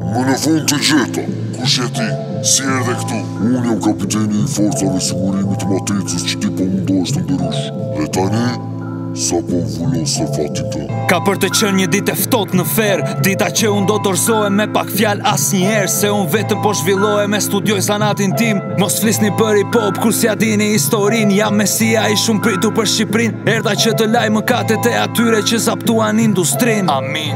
Më në fund të gjeta, kush e ti, si erdhe këtu? Unë jam kapiteni i forcave të sigurimit të matricës që ti po mundohesh të ndërrosh. Dhe tani, sapo vulose fatin tënd. Ka për të qenë një ditë e ftohtë në ferr, dita që unë do dorëzohem, me pak fjalë asnjëherë, se unë vetëm po zhvillohem e studioj zanatin tim. Mos flisni për hip hop, kur s'ia dini historinë, jam mesia i shumëpritur për Shqipërinë, erdha që të laj mëkatet e atyre që zaptuan industrinë. Amin.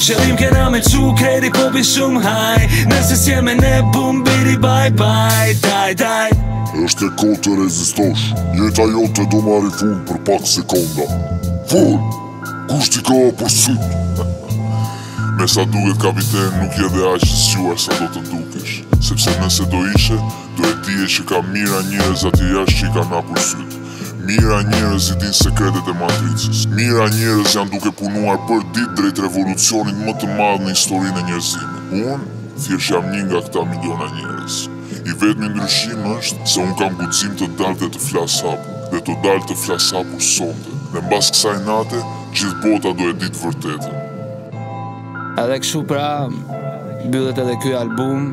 Qëllim kena me qu kredi po bin shumë haj Nëse s'je me ne bum biri bye bye Die die është e kotë të rezistosh Jeta jote do marrë fund për pak sekonda Fund! Kush t'i ka hapur sytë? Me sa duket kapiten nuk je dhe aq i zgjuar sa do të dukesh Sepse nëse do ishe, do e dije që ka mijëra njerëz atje jashtë që i kanë hapur sytë Mijëra njerëz i dinë sekretet e Matricës. Mijëra njerëz janë duke punuar përditë drejt revolucionit më të madh në historinë e njerëzimit. Unë thjesht jam një nga këta miliona njerëz. I vetmi ndryshim është se unë kam guxim të dal dhe të flas hapur, dhe të dal të flas hapur sonte. Dhe mbas kësaj nate, gjithë bota do e dijë të vërtetën. Edhe kështu pra, mbyllet edhe ky album.